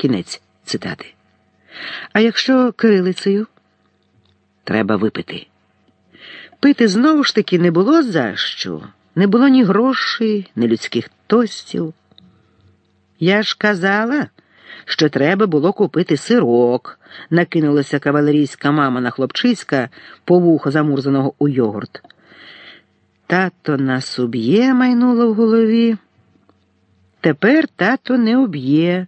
Кінець цитати. А якщо кирилицею, треба випити. Пити знову ж таки не було за що, не було ні грошей, ні людських тостів. Я ж казала, що треба було купити сирок, накинулася кавалерійська мама на хлопчиська по вухо замурзаного у йогурт. Тато нас уб'є, майнуло в голові. Тепер тато не уб'є,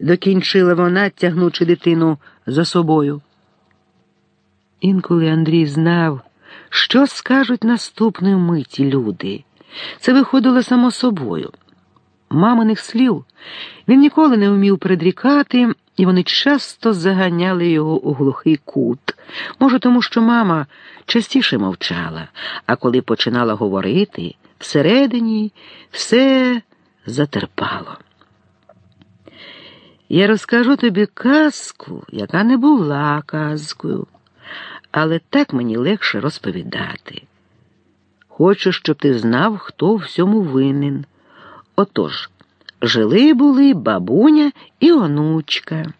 докінчила вона, тягнучи дитину за собою. Інколи Андрій знав, що скажуть наступної миті люди. Це виходило само собою. Маминих слів він ніколи не вмів предрікати, і вони часто заганяли його у глухий кут. Може, тому що мама частіше мовчала, а коли починала говорити, всередині все затерпало. Я розкажу тобі казку, яка не була казкою, але так мені легше розповідати. Хочу, щоб ти знав, хто всьому винен. Отож, жили були бабуня і онучка.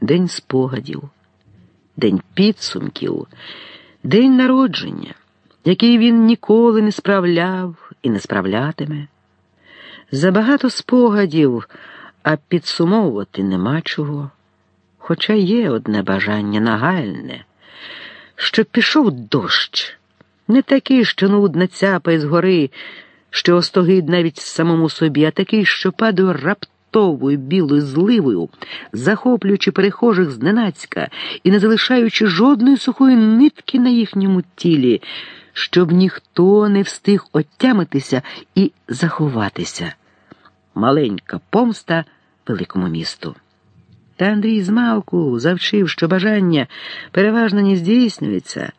День спогадів, день підсумків, день народження, який він ніколи не справляв і не справлятиме. Забагато спогадів, а підсумовувати нема чого. Хоча є одне бажання нагальне, щоб пішов дощ, не такий, що нудна цяпа з гори, що остогид навіть самому собі, а такий, що падає раптовою білою зливою, захоплюючи перехожих зненацька і не залишаючи жодної сухої нитки на їхньому тілі, щоб ніхто не встиг оттямитися і заховатися. Маленька помста великому місту. Та Андрій змалку завчив, що бажання переважно не здійснюється,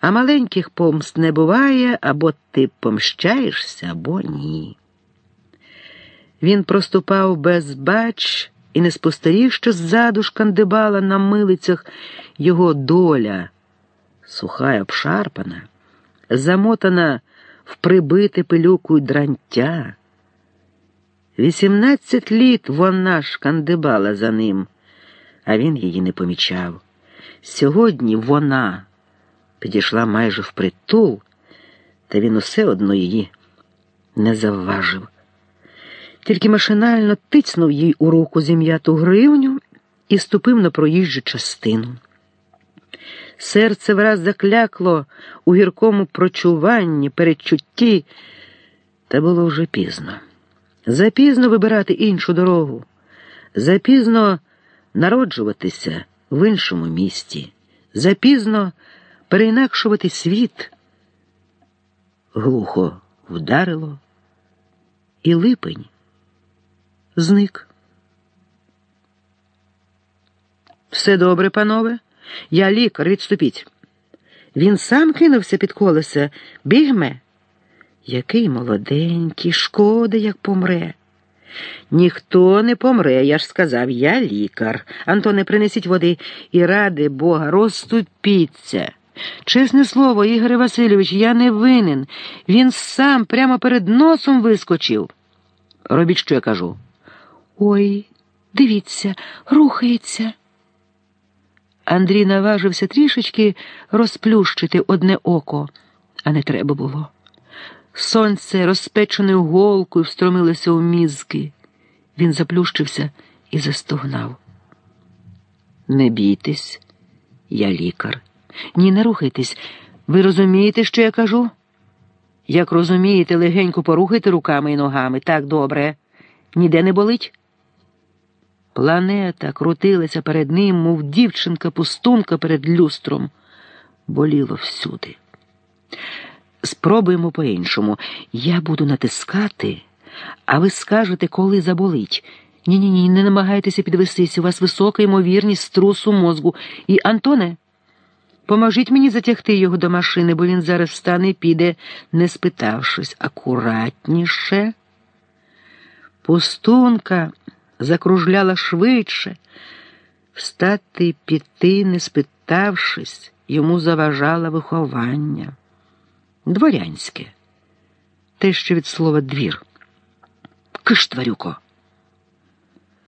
а маленьких помст не буває, або ти помщаєшся, або ні. Він проступав без бач і не спостеріг, що ззаду шкандибала на милицях його доля, суха й обшарпана, замотана в прибите пилюку дрантя. Вісімнадцять літ вона шкандибала за ним а він її не помічав. Сьогодні вона підійшла майже впритул, та він усе одно її не завважив. Тільки машинально тицнув їй у руку зім'яту гривню і ступив на проїжджу частину. Серце враз заклякло у гіркому прочуванні, передчутті, та було вже пізно. Запізно вибирати іншу дорогу, запізно народжуватися в іншому місті, запізно переінакшувати світ. Глухо вдарило, і липень зник. Все добре, панове, я лікар, відступіть. Він сам кинувся під колеса, бігме. Який молоденький, шкода, як помре. Ніхто не помре, я ж сказав, я лікар. Антоне, принесіть води і ради Бога, розступіться. Чесне слово, Ігоре Васильович, я не винен. Він сам прямо перед носом вискочив. Робіть, що я кажу. Ой, дивіться, рухається. Андрій наважився трішечки розплющити одне око, а не треба було. Сонце розпеченою голкою встромилося у мізки. Він заплющився і застогнав. Не бійтесь, я лікар. Ні, не рухайтесь. Ви розумієте, що я кажу? Як розумієте, легенько порухайте руками і ногами. Так добре. Ніде не болить? Планета крутилася перед ним, мов дівчинка пустунка перед люстром. Боліло всюди. Спробуємо по-іншому. Я буду натискати, а ви скажете, коли заболить. Ні, ні, ні, не намагайтеся підвестись. У вас висока ймовірність струсу мозку. І, Антоне, поможіть мені затягти його до машини, бо він зараз встане і піде, не спитавшись, акуратніше. Пустунка закружляла швидше. Встати піти, не спитавшись, йому заважало виховання дворянське, те, що від слова двір. Киш, тварюко!